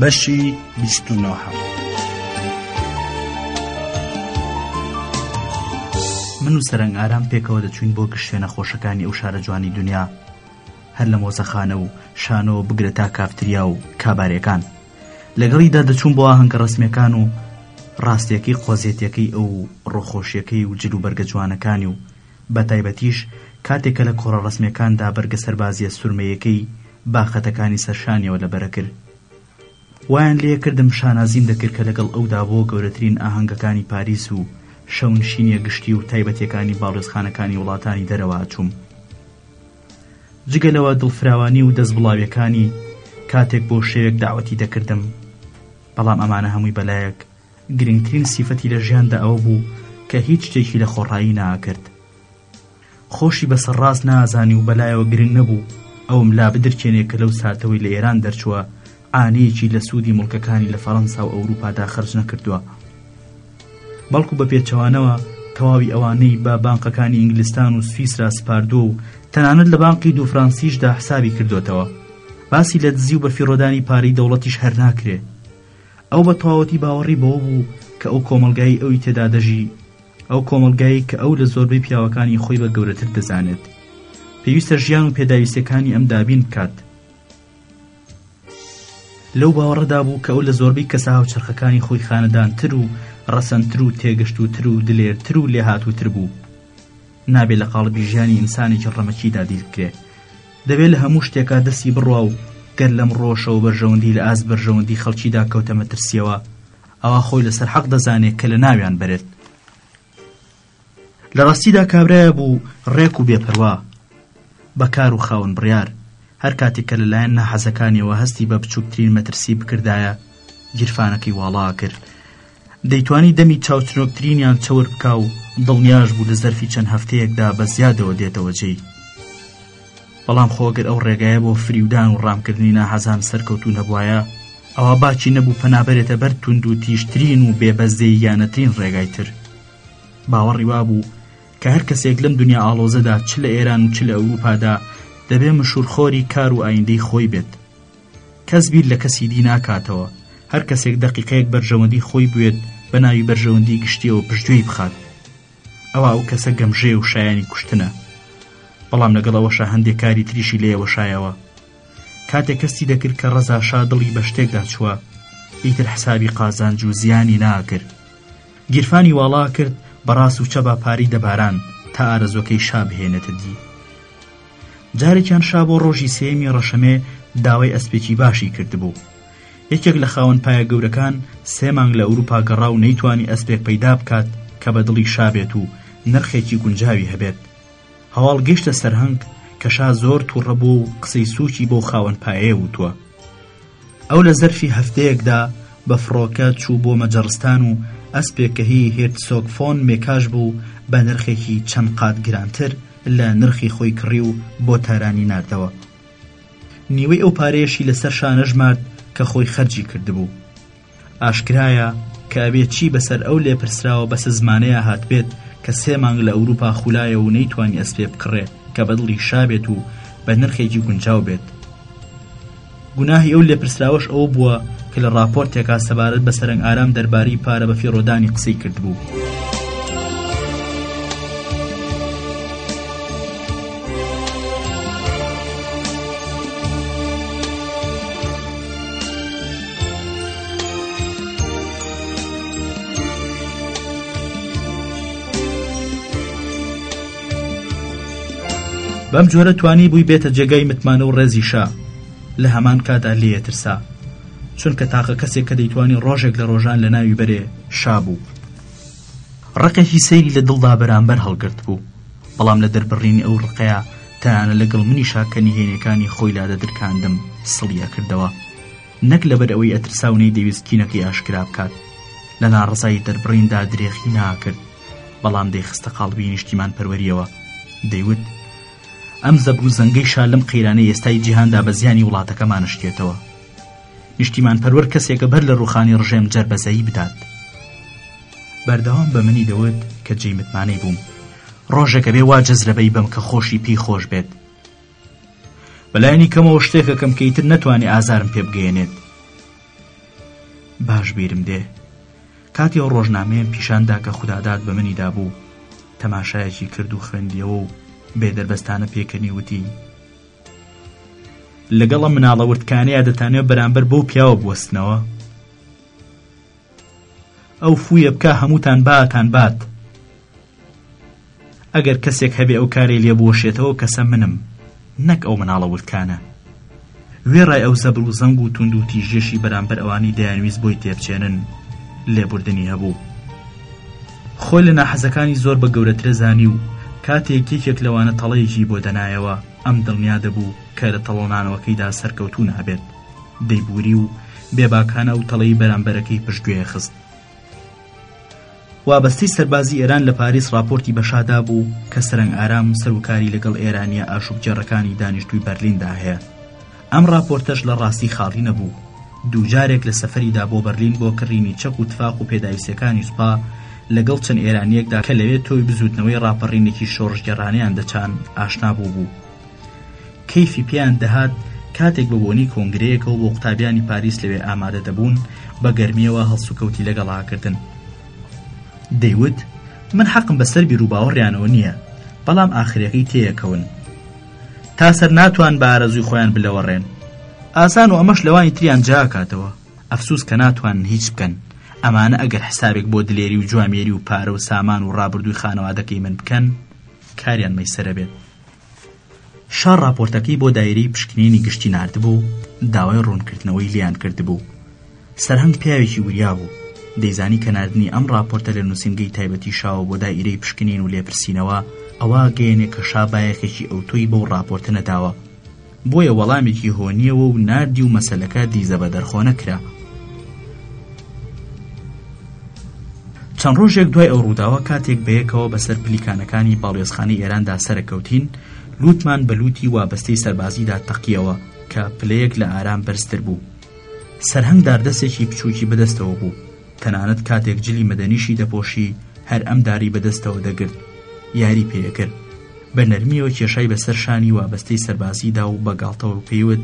بەشی بیست و نۆ هەم من و سەرنگ ئارام پێکەوە دەچوین بۆ گشت شوێنە خۆشەکانی ئەو شارە جوانی دنیا هەر لە مۆزەخانە و شانەوە بگرە تا کافتریا و کابارەکان لەگەڵیدا دەچوون بۆ ئاهەنگە ڕسمەکان و ڕاستیەکەی قۆزێتەکەی ئەو ڕۆخۆشیەکەی و جل و بەرگە جوانەکانی و بە تایبەتیش کاتێک کە لە کۆڕە ڕەسمیەکاندا بەرگە سەربازیە سورمەیەکەی با خەتەکانی سەر شانیەوە لەبەرە کرد وایان لێ کردم شانازیم دەکرد کە لەگەڵ ئەودا بۆ گەورەترین ئاهەنگەکانی پاریس و شەونشینیە گشتی و تایبەتیەکانی باڵیۆزخانەکانی وڵاتانی دەرەوە ئەچوم جگە لەوە دڵفراوانی و دەست بڵاویەکانی کاتێک بۆ شەوێک داوەتی دەکردم بەڵام ئەمانە هەمووی بەلایەک گرنگترین سیفەتی لە ژیاندا ئەوە بوو کە هیچ شتێکی لە خۆڕایی ناکرد خۆشی بە سەرڕاست نازانی و بەلایەوە گرنگ نەبوو ئەوم لا بدرکێنێ کە لەو ساتەوەی لە ئێران دەرچووە عانەیەکی لە سوودی مڵکەکانی لە فەڕەنسا و ئەوروپادا خەرج نەکردووە بەڵکو بە پێچەوانەوە تەواوی ئەوانەی بە بانقەکانی ئینگلستان و سویسرا سپاردووە و تەنانەت لە بانقی دوو فرانسیشدا حسابی کردوێتەوە باسی لە دزی و بەفیڕۆدانی پارەی دەوڵەتیش هەر ناکرێ ئەو بە تەواوەتی باوەڕی بەوە بوو کە ئەو کۆمەڵگای ئەوی تێدا دەژی، ئەو کۆمەڵگایەی کە ئەو لە زۆربەی پیاوەکانی خۆی بە گەورەتر دەزانێت، پێویستە ژیان و پێداویستییەکانی ئەم دابین بکات. لەو باوەڕەدا بوو کە ئەو لە زۆربەی کەسە هاوچەرخەکانی خۆی خانەدانتر و ڕەسەنتر و تێگەشتووتر و دلێرتر و لێهاتووتر بوو. نابێ لە قاڵبی ژیانی ئینسانێکی ڕەمەکیدا دیل بکرێ. دەبێ لە هەموو شتێکا دەستی بڕوا و گەر لەم ڕۆشەوە بەرژەوەندی لە ئاست بەرژەوەندی خەڵکیدا کەوتە مەترسیەوە ئەوا خۆی لەسەر حەق دەزانێ کە لە ناویان بەرێت لە ڕاستیدا کابرایە بوو ڕێک و بێپەروا بە کار و خاون بڕیار هەر کاتێک کە لەلایەن ناحەزەکانیەوە هەستی بە بچووکترین مەترسی بکردایە گیرفانەکەی واڵا کرد دەیتوانی دەمی چاوچنۆکترینیان چەور بکا و دڵنیاش بوو لە زەرفی چەند هەفتەیەکدا بە زیادەوە دێتەوە جێی. بەڵام خۆ گەر ئەو ڕێگایە بۆ فریودان و ڕامکردنی ناحەزان سەرکەوتوو نەبوایە، ئەوا باکی نەبوو پەنا بەرێتە بەر توندوتیژترین و بێبەزەییانەترین ڕێگای تر. باوەڕی وا بوو کە هەر کەسێک لەم دنیا ئاڵۆزەدا چ لە ئێران و چ لە ئەوروپادا دەبێ مشوورخۆری کار و ئایندەی خۆی بێت. کەس بیر لە کەسی دی ناکاتەوە، هەر کەسێک دەقیقەیەک بەرژەوەندی خۆی بوێت بە ناوی بەرژەوەندی گشتیەوە پشتگوێی بخات ئەوا ئەو کەسە گەمژەیە و شایانی کوشتنە بەڵام لەگەڵ ئەوەشە هەندێک کاری تریشی لێ وەشایەوە کاتێک کەستی دەکرد کە ڕەزا شا دڵی بە شتێکدا چووە ئیتر حسابی قازانج و زیانی ناکرد گیرفانی واڵا کرد بەڕاست و چەبا پاری دەباران تا ئارەزۆکەی شا بهێنێتە دی جارێکیان شا بۆ ڕۆژی سێیەمی ڕەشەمێ داوای ئەسپێکی باشی کردبوو یەکێک لە خاوەن پایە گەورەکان سێ مانگ لە ئەوروپا گەڕا و نەیتوانی ئەسپێک پەیدا بکات کە بە دڵی شا بێت و نرخێکی گونجاوی هەبێت هەواڵ گەیشتە سەرهەنگ کە شا زۆر تووڕە بوو و قسەی سووکی بەو خاوەن پایەیە وتووە ئەو لە زەرفی هەفتەیەکدا بە فڕۆکە چوو بۆ مەجەڕستان و ئەسپێک کە هی هێرتسۆگ فۆن مێکاش بوو بە نرخێکی چەند قات گرانتر لە نرخی خۆی کڕی و بۆ تارانی ناردەوە نیوەی ئەو پارەیەشی لەسەر شانە ژمارد کە خۆی خەرجی کردبوو. ئاشکرایە کە ئەبێ چی بەسەر ئەو لێپرسراوە بەسزمانەیا هاتبێت کە سێ مانگ لە ئەوروپا خولایە و نەیتوانی ئەسپێ بکڕێ کە بە دڵی شا بێت و بە نرخێکی گونجاو بێت. گوناهی ئەو لێپرسراوەش ئەوە بووە کە لە ڕاپۆرتێکا سەبارەت بە سەرەنگ ئارام دەربارەی پارە بە فیڕۆدانی قسەی کردبوو. بەم جۆرە توانی بووی بێتە جێگای متمانە و ڕێزی شا لە هەمان کادا لێترسا چونکە تاقە کەسێک کە دەیتوانی ڕۆژێک لە ڕۆژان لە ناوی بەرێ شا بوو ڕقێکی سەیری لە دڵدا بەرامبەر هەڵگرت بوو بەڵام لە دەربڕینی ئەو ڕقەیە تایانە لەگەڵ منیشا کە نهێنەکانی خۆی لادەدرکاندم سڵیە کردەوە نەک لەبەر ئەوەی ئەترسا و نەیدەویست کینەکەی ئاشکرا بکات، لە ناڕەزایی دەربڕیندا درێخی ناکرد، بەڵام دەیخستە قاڵبی نیشتیمانپەروەرییەوە، دەیوت، ئەم زەبر و زەنگەی شا لەم قەیرانەی ئێستای جیهاندا بە زیانی وڵاتەکەمان شکێتەوە. نیشتیمانپەروەر کەسێکە بەر لە ڕووخانی ڕژێم جەربەزەیی بدات. بەردەوام بە منی دەوت کە جێی متمانەی بووم. ڕۆژێک ئەبێ وا جەزرەبەی بەم کە خۆشی پێی خۆش بێت. بەلایەنی کەمەوە شتێکەکەم کە ئیتر نەتوانێ ئازارم پێ بگەێنێت باش بیرم دێ کاتی ئەو ڕۆژنامەیەم پیشاندا کە خوددادات بە منیدا بوو تەماشایەکی کرد و خوێندیەوە و بێدەربەستانە پێکەنی وتی لەگەڵە مناڵەوردکانەیە دەتانێت بەرامبەر بەو پیاوە بوەستنەوە ئەو فویە بکا هەمووتان باتان بات ئەگەر کەسێک هەبێ ئەو کارەی لێ بوەشێتەوە کەسە منم نەک ئەو مناڵە وردکانە وێڕای ئەو زەبر و زەنگ و توند و تیژێشی بەرامبەر ئەوانی دەیانویست بۆی تێبچێنن لێبوردنی هەبوو خۆی لە ناحەزەکانی زۆر بە گەورەترە زانی و کاتێک یەکێک لەوانە تەڵەیەکی بۆ دەنایەوە ئەم دڵنیا دەبوو کە لە تەڵۆنانەوەکەیدا سەرکەوتوو نابێت دەیبووری و بێباکانە ئەو تەڵەی بەرامبەرەکەی پشتگوێ خست. وابەستەی سەربازی ئێران لە پاریس ڕاپۆرتی بە شا دابوو کە سەرەنگ ئارام سەروکاری لەگەڵ ئێرانییە ئاشوبگێڕەکانی دانیشتووی بەرلیندا هەیە. ئەم ڕاپۆرتەش لە ڕاستی خاڵی نەبوو. دووجارێک لە سەفەریدا بۆ بەرلین بۆ کڕینی چەک و تفاق و پێداویستییەکانی سوپا لەگەڵ چەند ئێرانییەکدا کە لەوێ تۆوی بزووتنەوەی ڕاپەڕینێکی شۆڕشگێڕانەیان دەچان ئاشنا بووبوو. کەیفی پێیان دەهات کاتێک بە بۆنەی کۆنگرەیەکەوە بۆ قوتابیانی پاریس لەوێ ئامادە دەبوون بە گەرمییەوە هەڵسوکەوتی لەگەڵا ئەکردن دەیوت من حەقم بەسەر بیروباوەڕیانەوە نییە بەڵام ئاخرەکەی تێیەکەون تا سەر ناتوان بە ئارەزوی خۆیان بلەوەڕێن ئاسان و ئەمەش لەوانی تریان جاکاتەوە ئەفسوس کە ناتوان هیچ بکەن ئەمانە ئەگەر حسابێک بۆ دلێری و جوامێری و پارە و سامان و ڕابردووی خانەوادەکەی من بکەن کاریان مەسەرە بێت شا ڕاپۆرتەکەی بۆ دایرەی پشکنینی گشتی ناردبوو و داوای ڕوونکردنەوەی لێیان کردبوو. سەرهەنگ پیاوێکی وریا بوو، دەیزانی کە ناردنی ئەم ڕاپۆرتە لە نووسینگەی تایبەتی شاوە بۆ دایرەی پشکنین و لێپرسینەوە ئەوە ئەگەیەنێ کە شا بایەخێکی ئەوتۆی بەو ڕاپۆرتە نەداوە. بۆیە وەڵامێکی هۆنیەوە و ناردی و مەسەلەکە دیزە بە دەرخۆنە کرا چەند ڕۆژێک دوای ئەو ڕووداوە کاتێک بەیەکەوە بەسەر پلیکانەکانی باڵێزخانی ئێراندا سەرەکەوتین لوتمان بە لوتی وابەستەی سەربازیدا تەقیەوە کە پلەیەک لە ئارام بەرزتر بوو سەرهەنگ داردەسێکی بچووکی بەدەستەوە بوو تەنانەت کاتێک جلی مەدەنیشی دەپۆشی هەر ئەم داری بەدەستەوە دەگرت یاری پێەکرد بە نەرمییەوە کێشای بەسەر شانی وابەستەی سەربازی دا و بە گاڵتەوە پێیوت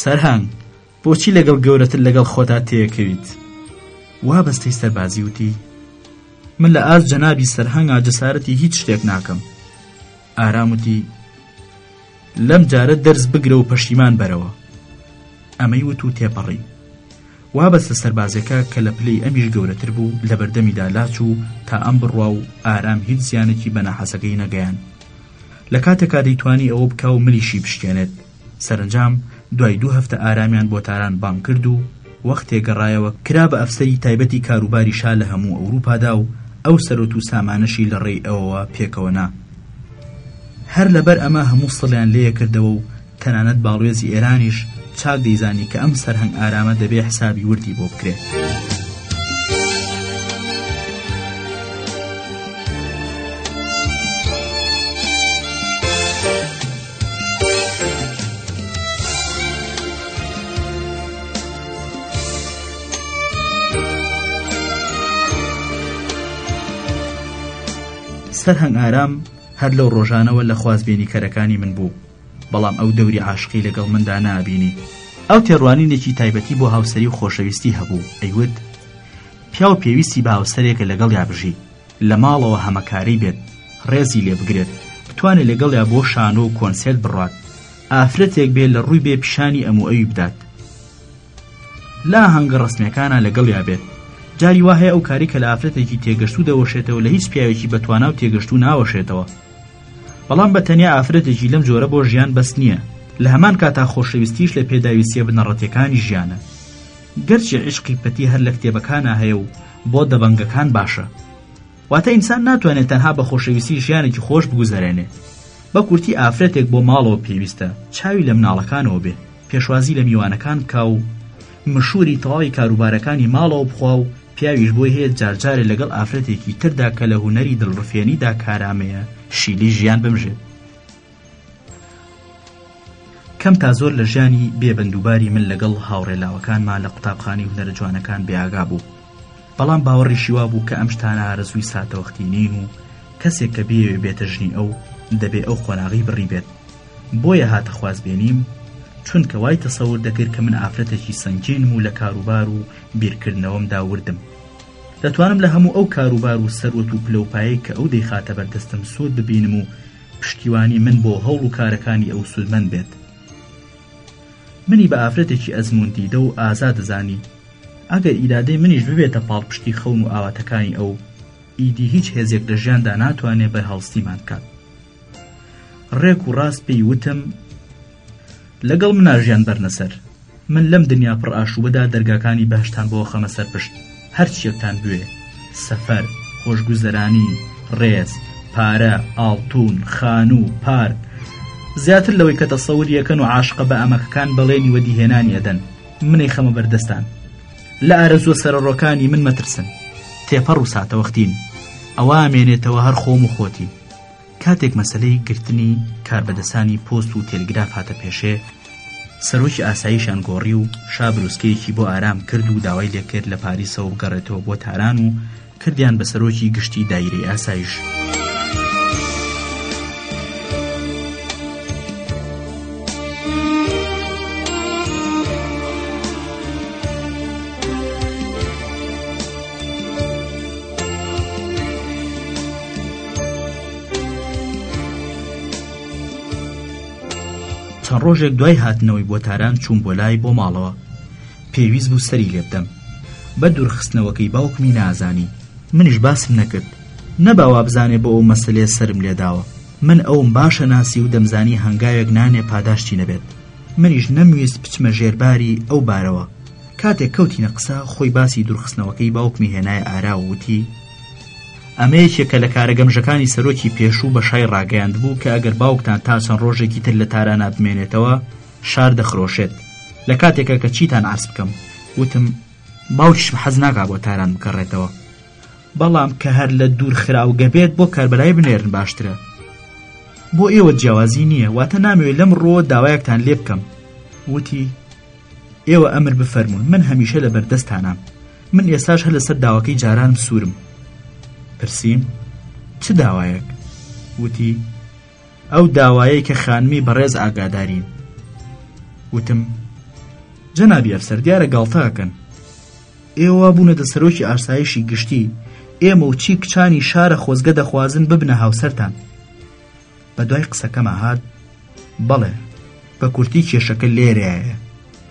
سەرهەنگ بۆچی لەگەڵ گەورەتر لەگەڵ خۆتا تێکەویت وا بەستەی سەربازی وتی من لە ئاست جەنابی سەرهەنگا جەسارەتی هیچ شتێک ناکەم ئارام وتی لەم جارە دەرز بگرە و پەشیمان بەرەوە ئەمەی وت و تێپەڕی وابەستە سەربازەکە کە لە پلەی ئەمیش گەورەتر بوو لە بەردەمیدا لاچ و تا ئەم بڕوا و ئارام هیچ زیانێکی بەناحەسەکەی نەگەیان لە کاتێکا دەیتوانی ئەوە بکا و ملیشی بشکێنێت سەرەنجام دوای دوو هەفتە ئارامیان بۆ تاران بانگ کرد و وەختێ گەڕایەوە کرا بە ئەفسەری تایبەتی کاروباری شا لە هەموو ئەوروپادا و ئەو سەروەت و سامانەشی لە ڕێی ئەوەوە پێکەوە نا. هەر لەبەر ئەمە هەموو سڵیان لێ کردەوە و تەنانەت باڵوێزی ئێرانیش چاک دەیزانی کە ئەم سەرهەنگ ئارامە دەبێ حسابی وردی بۆ بکرێ. سەرهەنگ ئارام هەر لەو ڕۆژانەوە لە خوازبێنی کەرەکانی من بوو بەڵام ئەو دەوری عاشقی لەگەڵ مندا نابینی ئەو تێڕوانینێکی تایبەتی بۆ هاوسری و خۆشەویستی هەبوو ئەیوت پیاو پێویستی بە هاوسەرێکە لەگەڵ یابژی لە ماڵەوە هەمەکاری بێت ڕێزی لێ بگرێت بتوانێت لەگەڵیا بۆ شانۆ و کۆنسێرت بڕات ئافرەتێک بێت لە ڕووی بێ پیشانی ئەم و ئەوی بدات لا هەنگە ڕسمەکانە لەگەڵیا بێت جاری وا هەیە ئەو کاری کە لە ئافرەتێکی تێگەشتوو دەوەشێتەوە لە هیچ پیاوێکی بەتوانا و تێگەشتوو ناوەشێتەوە بەڵام بە تەنیا ئافرەتێکی لەم جۆرە بۆ ژیان بەس نییە لە هەمان کاتا خۆشەویستیش لە پێداویستیە بنەڕەتەکانی ژیانە گەرچی عیشقی پەتی هەر لە کتێبەکانە هەیە و بۆ دەبەنگەکان باشە واتە ئینسان ناتوانێت تەنها بە خۆشەویستی ژیانێکی خۆش بگوزارێنێ بە کورتی ئافرەتێک بۆ ماڵەوە پێویستە چاوی لە مناڵەکانەوە بێ پێشوازی لە میوانەکان بکا و مشوری تەواوی کاروبارەکانی ماڵەوە بخوا و پیاویش بۆی هەیە جارجارێ لەگەڵ ئافرەتێکی تردا کە لە هوەری دڵڕفێنیدا کارامەیە شیلی ژیان بمژێت کەم تا زۆر لە ژیانی بێ بەندوباری من لەگەڵ هاوڕێ لاوەکانما لە قوتابخانەی هونەرە جوانەکان بێ ئاگا بوو بەڵام باوەڕیشی وا بوو کە ئەم شتانە ئارەزووی ساتەوەختی نین و کەسێک کە بیەوێ بێتە ژنی ئەو دەبێ ئەو قۆناغی بڕی بێت بۆیە هاتە خوازبێنیم چونکە وای تەسەور دەکرد کە من ئافرەتێکی سەنگینم و لە کاروبار و بیرکردنەوەمدا وردم دەتوانم لە هەموو ئەو کاروبار و سەروەت و پلەوپایەی کە ئەو دەیخاتە بەردەستم سوود ببینم و پشتیوانی من بۆ هەوڵ و کارەکانی ئەو سوودمەند بێت منی بە ئافرەتێکی ئەزموندیدە و ئازا دەزانی ئەگەر ئیرادەی منیش ببێتە پاڵپشتی خەون و ئاواتەکانی ئەو ئیدی هیچ هێزێک لە ژیاندا ناتوانێ بەرهەڵستیمان بکات ڕێک و ڕاست پێی وتم لەگەڵ مناژیان بەرنەسەر من لەم دنیا پڕ ئاشوبەدا دەرگاکانی بەهەشتان بۆ خەمە سەر پشت هەرچیەکتان بوێ سەفەر خۆشگوزەرانی ڕێز پارە ئاڵتون خانو پارک زیاتر لەوەی کە تەسەور یەکەن و عاشقە بە ئەمەکەکان بەڵێنی وەدیهێنانی ئەدەن منەی خەمە بەردەستان لە ئارەزوە سەرڕۆکانی من مەترسن تێپەڕ و ساتەوەختین ئەوە مێنێتەوە هەر خۆم و خۆتی کاتێک مەسەلەی گرتنی کاربەدەسانی پۆست و تێلگراف هاتە پێشێ، سەرۆکی ئاسایشیان گۆڕی و شا بروسکەیەکی بۆ ئارام کرد و داوای لێ کرد لە پاریسەوە بگەڕێتەوە بۆ تاران و کردیان بە سەرۆکی گشتی دایرەی ئاسایش. چەند ڕۆژێک دوای هاتنەوەی بۆ تاران چووم بۆ لای بۆ ماڵەوە پێویست بوو سەری لێبدەم بە دوورخستنەوەکەی باوکمی نازانی منیش باسم نەکرد نەباوا بزانێ بۆ ئەو مەسلەیە سرم لێداوە من ئەوم باشە ناسی و دەمزانی هەنگاوێک نانێ پاداشتی نەبێت منیش نەمویست بچمە ژێرباری ئەو بارەوە کاتێک کەوتینە قسە خۆی باسی دوورخستنەوەکەی باوکمی هێنای ئارا و وتی ئەمە یەکێکە لە کارە گەمژەکانی سەرۆکی پێشوو بە شای ڕاگەیاندبوو کە ئەگەر باوکتان تا چەند ڕۆژێکی تر لە تارانا بمێنێتەوە شار دەخرۆشێت لە کاتێکە کە چیتان ئاس بکەم وتم باوکیشم حەز ناکا بۆ تاران بکەڕێتەوە بەڵام کە هەر لە دوور خراوگە بێت بۆ کاربەلای بنێرن باشترە بۆ ئێوە جیاوازی نییە واتە نامەوێت لەم ڕۆ داوایەکتان لێ بکەم وتی ئێوە ئەمر بفەرموون من هەمیشە لە بەردەستانام من ئێساش هەر لەسەر داواکەی جارانم سوورم پرسییم چ داوایەک وتی ئەو داوایەی کە خانمی بەڕێز ئاگادارین وتم جەنابی ئەفسەر دیارە گاڵتەکەن ئێوە بوونەتە سەرۆکی ئاسایشی گشتی ئێمە و چی کچانی شارە خۆزگە دەخوازن ببنە هاوسەرتان بەدوای قسەکەما هات بەڵێ بە کورتی کێشەکە لێرەیە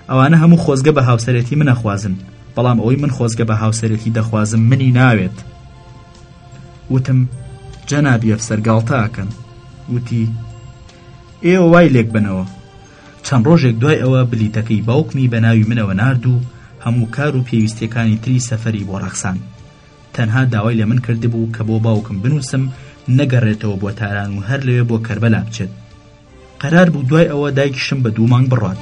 ئەوانە هەموو خۆزگە بە هاوسەرەتی منەخوازن بەڵام ئەوەی من خۆزگە بە هاوسەرەتی دەخوازم منی ناوێت وتم جەنابی ئەفسەر گاڵتاکەن وتی ئێوە وای لێک بنەوە چەند ڕۆژێک دوای ئەوە بلیتەکەی باوکمی بە ناوی منەوە نرد و هەموو کار و پێویستەکانی تری سەفری بۆ ڕەخسان تەنها داوای لە من کردبوو کە بۆ باوکم بنووسم نەگەڕێتەوە بۆ تاران و هەر لەوێ بۆ کەربەلا بچێت قەرار بوو دوای ئەوە دایکیشم بە دوو مانگ بڕات.